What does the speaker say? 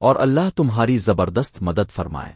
اور اللہ تمہاری زبردست مدد فرمائے۔